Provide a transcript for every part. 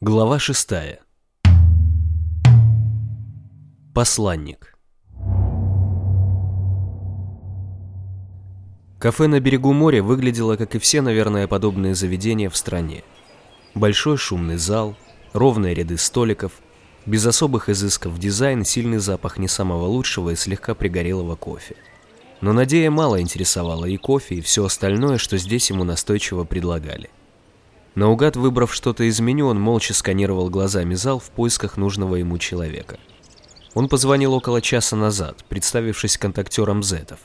Глава шестая. Посланник. Кафе на берегу моря выглядело, как и все, наверное, подобные заведения в стране. Большой шумный зал, ровные ряды столиков, без особых изысков дизайн, сильный запах не самого лучшего и слегка пригорелого кофе. Но Надея мало интересовала и кофе, и все остальное, что здесь ему настойчиво предлагали. Наугад выбрав что-то из меню, он молча сканировал глазами зал в поисках нужного ему человека. Он позвонил около часа назад, представившись контактером Зетов,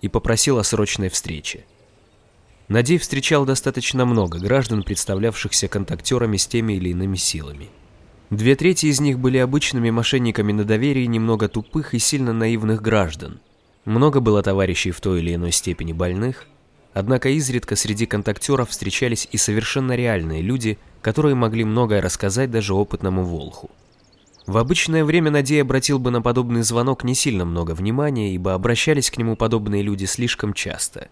и попросил о срочной встрече. Надей встречал достаточно много граждан, представлявшихся контактерами с теми или иными силами. Две трети из них были обычными мошенниками на доверии немного тупых и сильно наивных граждан. Много было товарищей в той или иной степени больных – Однако изредка среди контактеров встречались и совершенно реальные люди, которые могли многое рассказать даже опытному Волху. В обычное время Надей обратил бы на подобный звонок не сильно много внимания, ибо обращались к нему подобные люди слишком часто.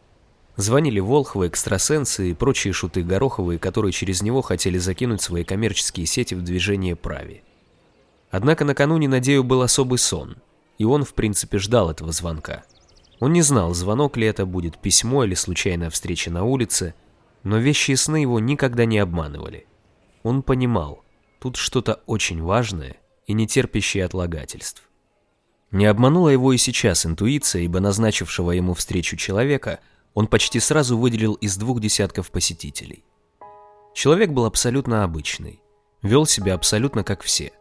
Звонили Волхвы, экстрасенсы и прочие шуты Гороховые, которые через него хотели закинуть свои коммерческие сети в движение прави. Однако накануне Надею был особый сон, и он в принципе ждал этого звонка. Он не знал, звонок ли это будет, письмо или случайная встреча на улице, но вещи и сны его никогда не обманывали. Он понимал, тут что-то очень важное и не терпящее отлагательств. Не обманула его и сейчас интуиция, ибо назначившего ему встречу человека он почти сразу выделил из двух десятков посетителей. Человек был абсолютно обычный, вел себя абсолютно как все,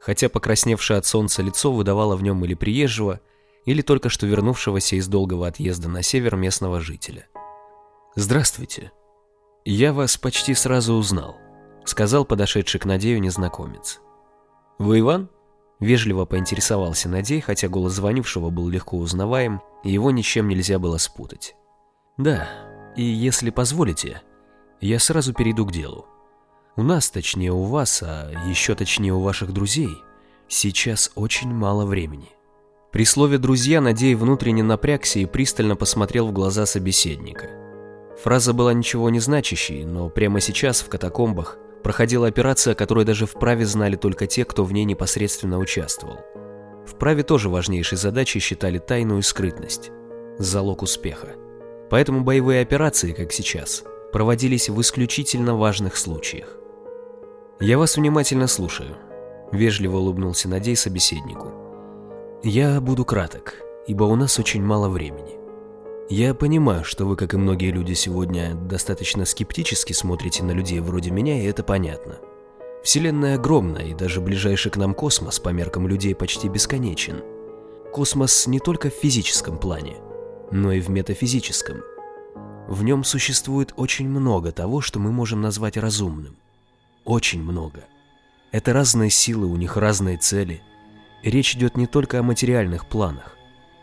хотя покрасневшее от солнца лицо выдавало в нем или приезжего, или только что вернувшегося из долгого отъезда на север местного жителя. «Здравствуйте. Я вас почти сразу узнал», — сказал подошедший к Надею незнакомец. «Вы Иван?» — вежливо поинтересовался Надей, хотя голос звонившего был легко узнаваем, и его ничем нельзя было спутать. «Да, и если позволите, я сразу перейду к делу. У нас, точнее у вас, а еще точнее у ваших друзей, сейчас очень мало времени. При слове «друзья» Надей внутренне напрягся и пристально посмотрел в глаза собеседника. Фраза была ничего не значащей, но прямо сейчас в катакомбах проходила операция, которую даже в праве знали только те, кто в ней непосредственно участвовал. В праве тоже важнейшей задачей считали тайну и скрытность, залог успеха. Поэтому боевые операции, как сейчас, проводились в исключительно важных случаях. «Я вас внимательно слушаю», — вежливо улыбнулся Надей собеседнику. Я буду краток, ибо у нас очень мало времени. Я понимаю, что вы, как и многие люди сегодня, достаточно скептически смотрите на людей вроде меня, и это понятно. Вселенная огромна, и даже ближайший к нам космос по меркам людей почти бесконечен. Космос не только в физическом плане, но и в метафизическом. В нем существует очень много того, что мы можем назвать разумным. Очень много. Это разные силы, у них разные цели – Речь идет не только о материальных планах,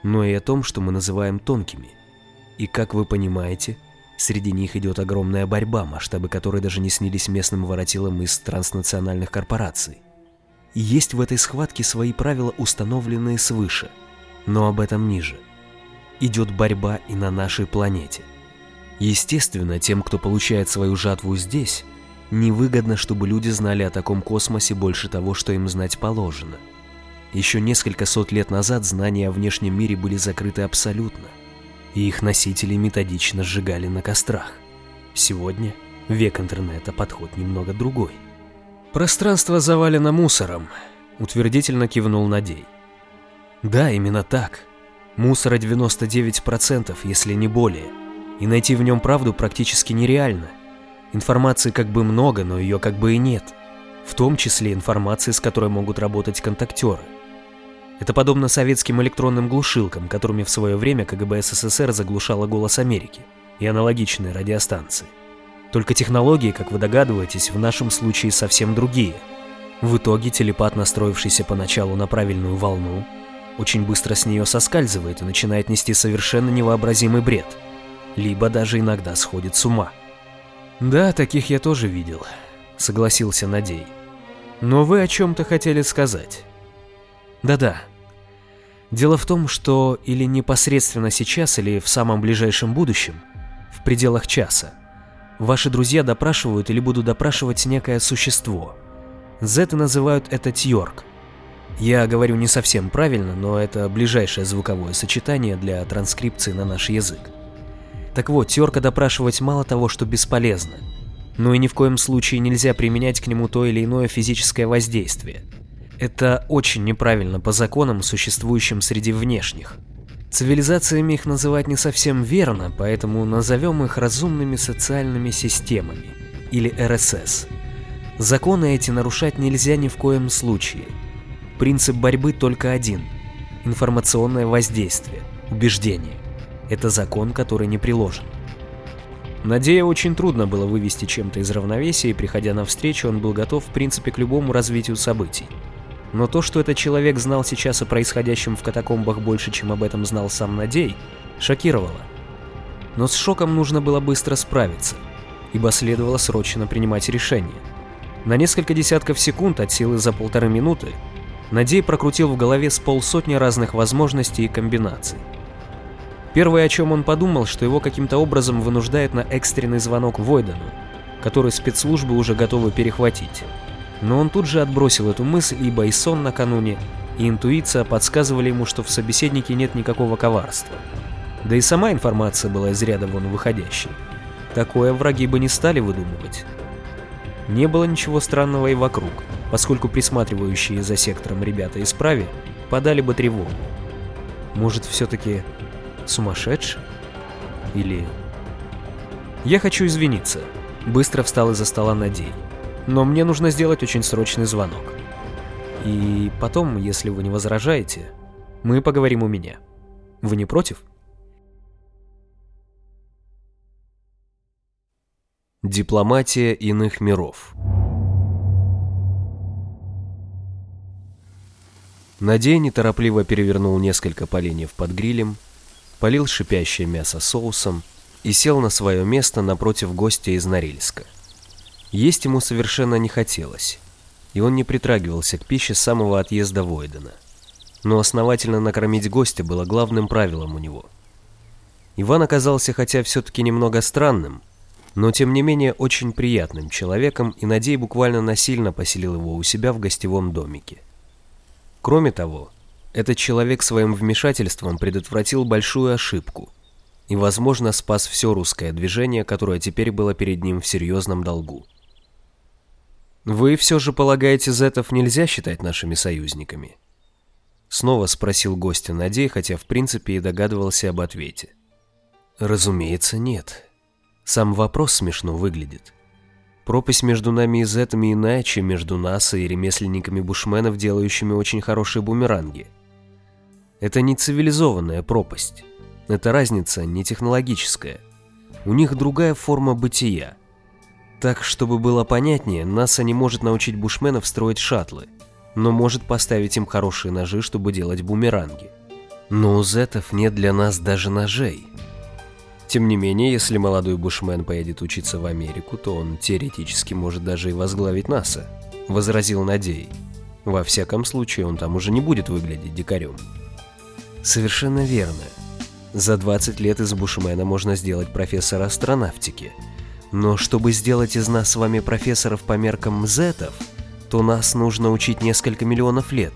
но и о том, что мы называем тонкими. И, как вы понимаете, среди них идет огромная борьба, масштабы которой даже не снились местным воротилам из транснациональных корпораций. И есть в этой схватке свои правила, установленные свыше, но об этом ниже. Идет борьба и на нашей планете. Естественно, тем, кто получает свою жатву здесь, невыгодно, чтобы люди знали о таком космосе больше того, что им знать положено – еще несколько сот лет назад знания о внешнем мире были закрыты абсолютно, и их носители методично сжигали на кострах. Сегодня, век интернета, подход немного другой. «Пространство завалено мусором», — утвердительно кивнул Надей. «Да, именно так. Мусора 99%, если не более, и найти в нем правду практически нереально. Информации как бы много, но ее как бы и нет, в том числе информации, с которой могут работать контактеры. Это подобно советским электронным глушилкам, которыми в свое время КГБ СССР заглушала «Голос Америки» и аналогичные радиостанции. Только технологии, как вы догадываетесь, в нашем случае совсем другие. В итоге телепат, настроившийся поначалу на правильную волну, очень быстро с нее соскальзывает и начинает нести совершенно невообразимый бред. Либо даже иногда сходит с ума. «Да, таких я тоже видел», — согласился Надей. «Но вы о чем-то хотели сказать». Да-да. Дело в том, что или непосредственно сейчас, или в самом ближайшем будущем, в пределах часа, ваши друзья допрашивают или будут допрашивать некое существо. Зеты называют это Тьорк. Я говорю не совсем правильно, но это ближайшее звуковое сочетание для транскрипции на наш язык. Так вот, Тьорка допрашивать мало того, что бесполезно, но и ни в коем случае нельзя применять к нему то или иное физическое воздействие. Это очень неправильно по законам, существующим среди внешних. Цивилизациями их называть не совсем верно, поэтому назовем их разумными социальными системами, или РСС. Законы эти нарушать нельзя ни в коем случае. Принцип борьбы только один – информационное воздействие, убеждение. Это закон, который не приложен. Надея очень трудно было вывести чем-то из равновесия, и приходя на встречу, он был готов в принципе к любому развитию событий. Но то, что этот человек знал сейчас о происходящем в катакомбах больше, чем об этом знал сам Надей, шокировало. Но с шоком нужно было быстро справиться, ибо следовало срочно принимать решение. На несколько десятков секунд от силы за полторы минуты Надей прокрутил в голове с полсотни разных возможностей и комбинаций. Первое, о чем он подумал, что его каким-то образом вынуждает на экстренный звонок Войдену, который спецслужбы уже готовы перехватить. Но он тут же отбросил эту мысль, ибо и сон накануне, и интуиция подсказывали ему, что в собеседнике нет никакого коварства. Да и сама информация была из ряда вон выходящей. Такое враги бы не стали выдумывать. Не было ничего странного и вокруг, поскольку присматривающие за сектором ребята из прави подали бы тревогу. Может, все-таки сумасшедший? Или... Я хочу извиниться. Быстро встал из-за стола Надей. Но мне нужно сделать очень срочный звонок. И потом, если вы не возражаете, мы поговорим у меня. Вы не против? Дипломатия иных миров Надей неторопливо перевернул несколько поленьев под грилем, полил шипящее мясо соусом и сел на свое место напротив гостя из Норильска. Есть ему совершенно не хотелось, и он не притрагивался к пище с самого отъезда Войдена. Но основательно накормить гостя было главным правилом у него. Иван оказался хотя все-таки немного странным, но тем не менее очень приятным человеком, и Надей буквально насильно поселил его у себя в гостевом домике. Кроме того, этот человек своим вмешательством предотвратил большую ошибку и, возможно, спас все русское движение, которое теперь было перед ним в серьезном долгу. «Вы все же полагаете, зетов нельзя считать нашими союзниками?» Снова спросил гостя Надей, хотя в принципе и догадывался об ответе. «Разумеется, нет», сам вопрос смешно выглядит. Пропасть между нами и зетами иная, чем между нас и ремесленниками бушменов, делающими очень хорошие бумеранги. Это не цивилизованная пропасть. Это разница не технологическая. У них другая форма бытия. Так, чтобы было понятнее, НАСА не может научить бушменов строить шаттлы, но может поставить им хорошие ножи, чтобы делать бумеранги. Но у зетов нет для нас даже ножей. Тем не менее, если молодой бушмен поедет учиться в Америку, то он теоретически может даже и возглавить НАСА, возразил Надей. Во всяком случае, он там уже не будет выглядеть дикарем. Совершенно верно. За 20 лет из бушмена можно сделать профессора астронавтики. Но чтобы сделать из нас с вами профессоров по меркам зетов, то нас нужно учить несколько миллионов лет.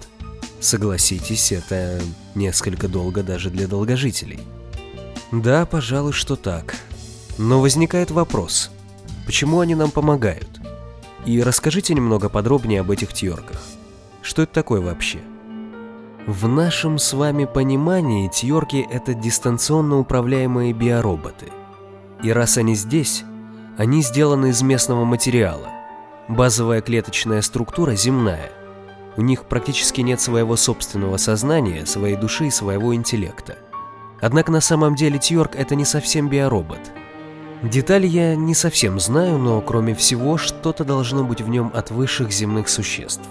Согласитесь, это несколько долго даже для долгожителей. Да, пожалуй, что так. Но возникает вопрос, почему они нам помогают? И расскажите немного подробнее об этих тьорках. Что это такое вообще? В нашем с вами понимании тьорки — это дистанционно управляемые биороботы. И раз они здесь, они сделаны из местного материала. Базовая клеточная структура земная. У них практически нет своего собственного сознания, своей души и своего интеллекта. Однако на самом деле Тьорк это не совсем биоробот. Детали я не совсем знаю, но кроме всего, что-то должно быть в нем от высших земных существ.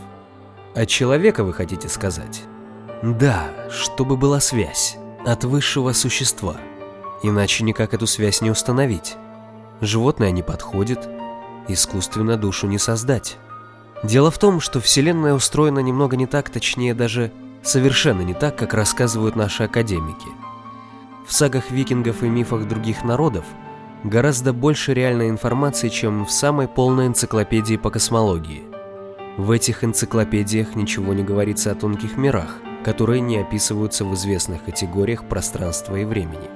От человека вы хотите сказать? Да, чтобы была связь. От высшего существа. Иначе никак эту связь не установить. Животное не подходит, искусственно душу не создать. Дело в том, что Вселенная устроена немного не так, точнее даже совершенно не так, как рассказывают наши академики – в сагах викингов и мифах других народов гораздо больше реальной информации, чем в самой полной энциклопедии по космологии. В этих энциклопедиях ничего не говорится о тонких мирах, которые не описываются в известных категориях пространства и времени.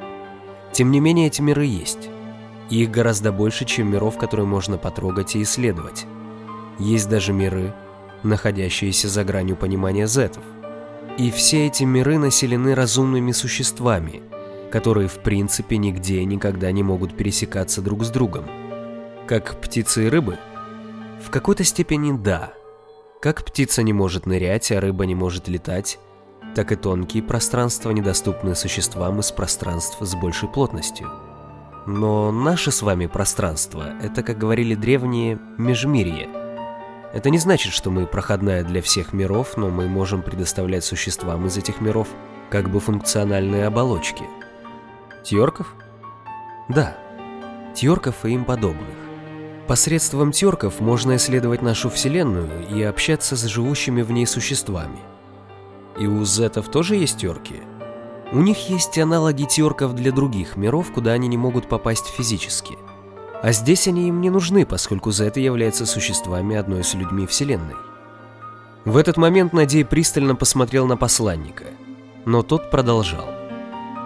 Тем не менее, эти миры есть. Их гораздо больше, чем миров, которые можно потрогать и исследовать. Есть даже миры, находящиеся за гранью понимания зетов. И все эти миры населены разумными существами, которые в принципе нигде и никогда не могут пересекаться друг с другом. Как птицы и рыбы? В какой-то степени да – как птица не может нырять, а рыба не может летать, так и тонкие пространства недоступны существам из пространств с большей плотностью. Но наше с вами пространство – это, как говорили древние, межмирье. Это не значит, что мы проходная для всех миров, но мы можем предоставлять существам из этих миров как бы функциональные оболочки. Тьорков? Да, Тьорков и им подобных. Посредством терков можно исследовать нашу Вселенную и общаться с живущими в ней существами. И у зетов тоже есть терки. У них есть аналоги терков для других миров, куда они не могут попасть физически. А здесь они им не нужны, поскольку зеты являются существами одной с людьми Вселенной. В этот момент Надей пристально посмотрел на посланника, но тот продолжал.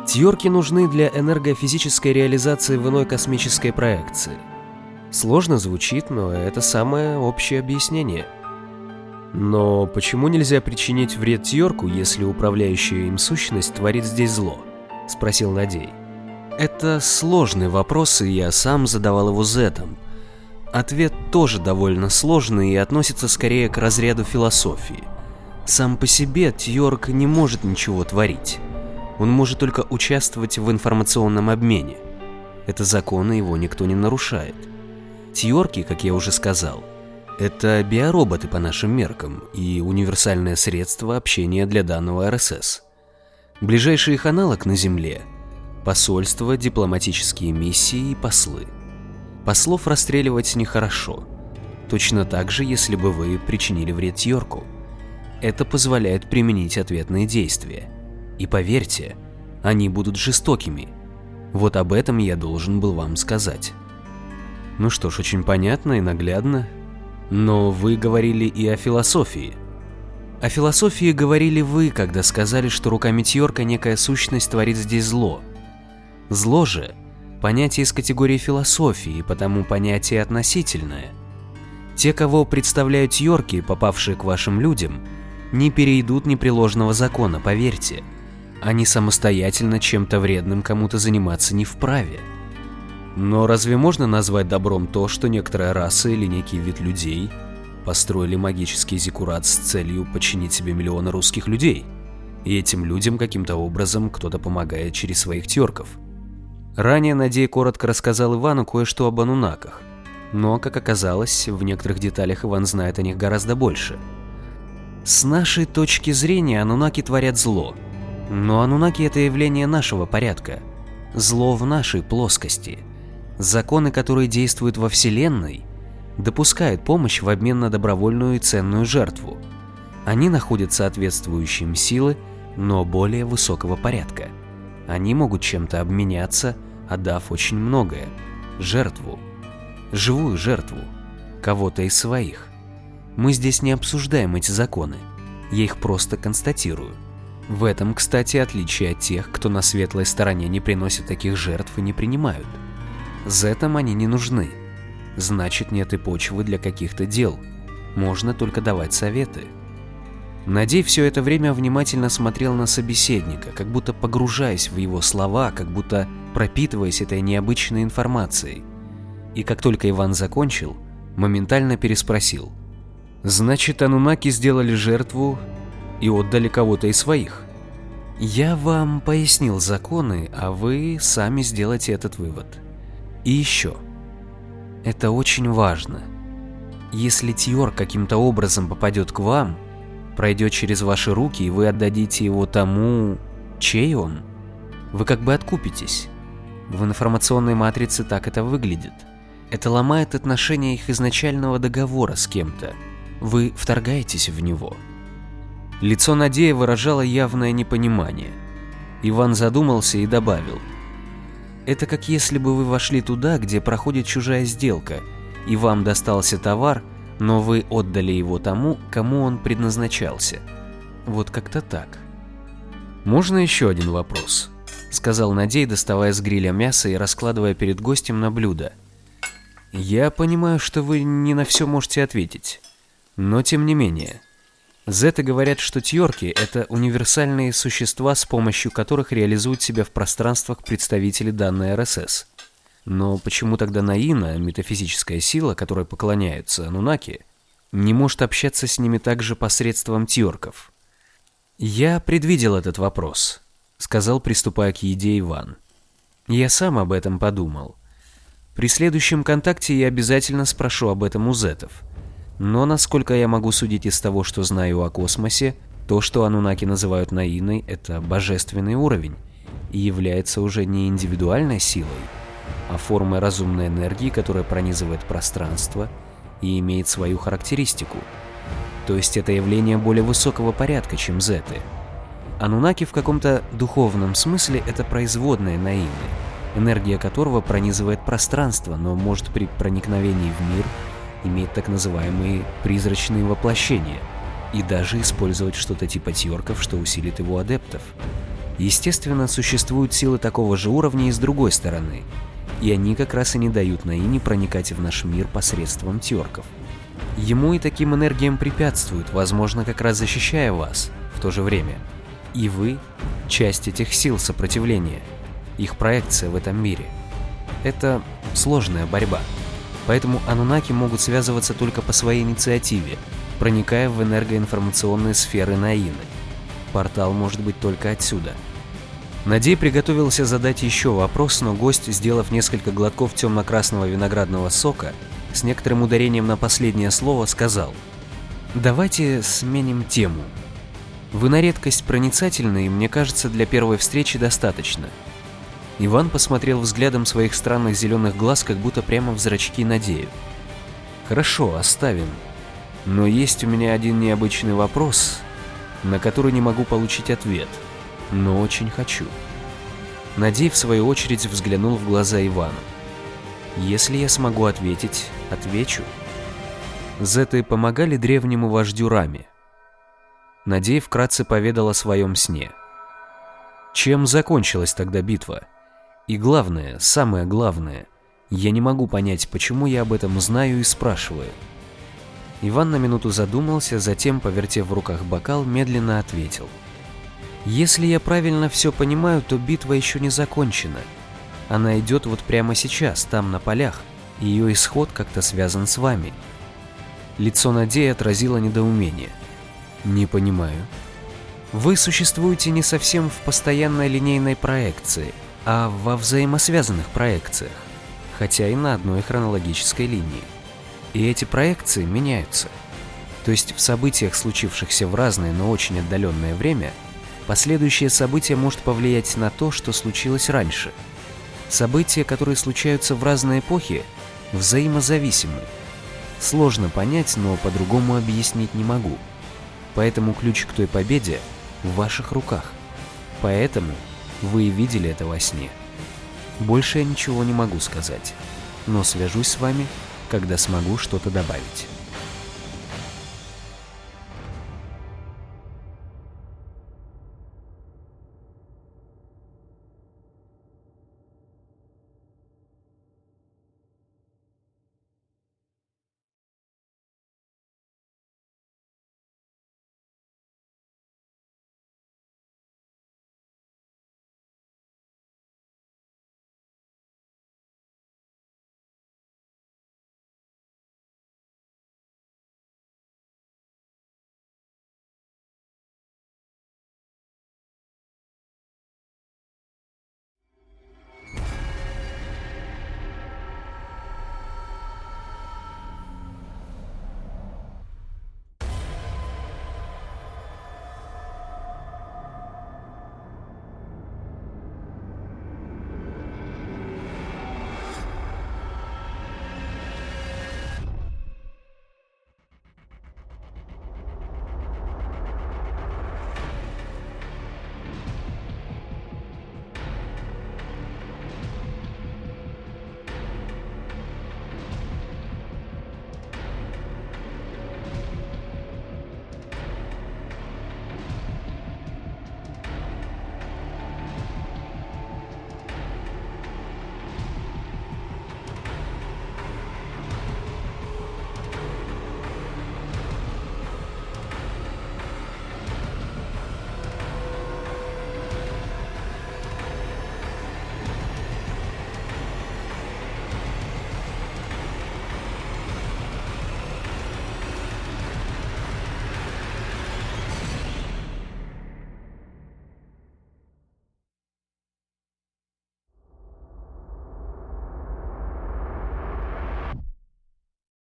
Тьорки нужны для энергофизической реализации в иной космической проекции – Сложно звучит, но это самое общее объяснение. Но почему нельзя причинить вред Тьорку, если управляющая им сущность творит здесь зло? Спросил Надей. Это сложный вопрос, и я сам задавал его Зетом. Ответ тоже довольно сложный и относится скорее к разряду философии. Сам по себе Тьорк не может ничего творить. Он может только участвовать в информационном обмене. Это законы его никто не нарушает. Тьорки, как я уже сказал, это биороботы по нашим меркам и универсальное средство общения для данного РСС. Ближайший их аналог на Земле – посольства, дипломатические миссии и послы. Послов расстреливать нехорошо. Точно так же, если бы вы причинили вред Тьорку. Это позволяет применить ответные действия. И поверьте, они будут жестокими. Вот об этом я должен был вам сказать. Ну что ж, очень понятно и наглядно. Но вы говорили и о философии. О философии говорили вы, когда сказали, что руками Тьорка некая сущность творит здесь зло. Зло же – понятие из категории философии, потому понятие относительное. Те, кого представляют Тьорки, попавшие к вашим людям, не перейдут непреложного закона, поверьте. Они самостоятельно чем-то вредным кому-то заниматься не вправе. Но разве можно назвать добром то, что некоторая раса или некий вид людей построили магический зиккурат с целью подчинить себе миллионы русских людей? И этим людям каким-то образом кто-то помогает через своих терков. Ранее Надей коротко рассказал Ивану кое-что об анунаках, но, как оказалось, в некоторых деталях Иван знает о них гораздо больше. С нашей точки зрения анунаки творят зло, но анунаки это явление нашего порядка, зло в нашей плоскости – Законы, которые действуют во Вселенной, допускают помощь в обмен на добровольную и ценную жертву. Они находят соответствующие им силы, но более высокого порядка. Они могут чем-то обменяться, отдав очень многое. Жертву. Живую жертву. Кого-то из своих. Мы здесь не обсуждаем эти законы. Я их просто констатирую. В этом, кстати, отличие от тех, кто на светлой стороне не приносит таких жертв и не принимают. Зетам они не нужны. Значит, нет и почвы для каких-то дел. Можно только давать советы. Надей все это время внимательно смотрел на собеседника, как будто погружаясь в его слова, как будто пропитываясь этой необычной информацией. И как только Иван закончил, моментально переспросил. «Значит, анунаки сделали жертву и отдали кого-то из своих?» «Я вам пояснил законы, а вы сами сделайте этот вывод». И еще. Это очень важно. Если Тьор каким-то образом попадет к вам, пройдет через ваши руки, и вы отдадите его тому, чей он, вы как бы откупитесь. В информационной матрице так это выглядит. Это ломает отношения их изначального договора с кем-то. Вы вторгаетесь в него. Лицо Надея выражало явное непонимание. Иван задумался и добавил – это как если бы вы вошли туда, где проходит чужая сделка, и вам достался товар, но вы отдали его тому, кому он предназначался. Вот как-то так. «Можно еще один вопрос?» — сказал Надей, доставая с гриля мясо и раскладывая перед гостем на блюдо. «Я понимаю, что вы не на все можете ответить, но тем не менее. Зеты говорят, что тьорки — это универсальные существа, с помощью которых реализуют себя в пространствах представители данной РСС. Но почему тогда Наина, метафизическая сила, которой поклоняются Анунаки, не может общаться с ними также посредством тьорков? «Я предвидел этот вопрос», — сказал, приступая к еде Иван. «Я сам об этом подумал. При следующем контакте я обязательно спрошу об этом у зетов. Но, насколько я могу судить из того, что знаю о космосе, то, что Анунаки называют Наиной, это божественный уровень и является уже не индивидуальной силой, а формой разумной энергии, которая пронизывает пространство и имеет свою характеристику. То есть это явление более высокого порядка, чем зеты. Анунаки в каком-то духовном смысле это производная Наины, энергия которого пронизывает пространство, но может при проникновении в мир иметь так называемые призрачные воплощения и даже использовать что-то типа тьорков, что усилит его адептов. Естественно, существуют силы такого же уровня и с другой стороны, и они как раз и не дают Наине проникать в наш мир посредством тьорков. Ему и таким энергиям препятствуют, возможно, как раз защищая вас в то же время. И вы – часть этих сил сопротивления, их проекция в этом мире. Это сложная борьба. Поэтому анунаки могут связываться только по своей инициативе, проникая в энергоинформационные сферы Наины. Портал может быть только отсюда – Надей приготовился задать еще вопрос, но гость, сделав несколько глотков темно-красного виноградного сока, с некоторым ударением на последнее слово сказал «Давайте сменим тему. Вы на редкость проницательны, и мне кажется, для первой встречи достаточно». Иван посмотрел взглядом своих странных зеленых глаз, как будто прямо в зрачки Надею. «Хорошо, оставим. Но есть у меня один необычный вопрос, на который не могу получить ответ» но очень хочу. Надей, в свою очередь, взглянул в глаза Ивана. «Если я смогу ответить, отвечу». Зеты помогали древнему вождю Раме. Надей вкратце поведал о своем сне. Чем закончилась тогда битва? И главное, самое главное, я не могу понять, почему я об этом знаю и спрашиваю. Иван на минуту задумался, затем, повертев в руках бокал, медленно ответил – если я правильно все понимаю, то битва еще не закончена. Она идет вот прямо сейчас, там на полях, и ее исход как-то связан с вами. Лицо Надеи отразило недоумение. Не понимаю. Вы существуете не совсем в постоянной линейной проекции, а во взаимосвязанных проекциях, хотя и на одной хронологической линии. И эти проекции меняются. То есть в событиях, случившихся в разное, но очень отдаленное время – Последующее событие может повлиять на то, что случилось раньше. События, которые случаются в разные эпохи, взаимозависимы. Сложно понять, но по-другому объяснить не могу. Поэтому ключ к той победе в ваших руках. Поэтому вы видели это во сне. Больше я ничего не могу сказать, но свяжусь с вами, когда смогу что-то добавить.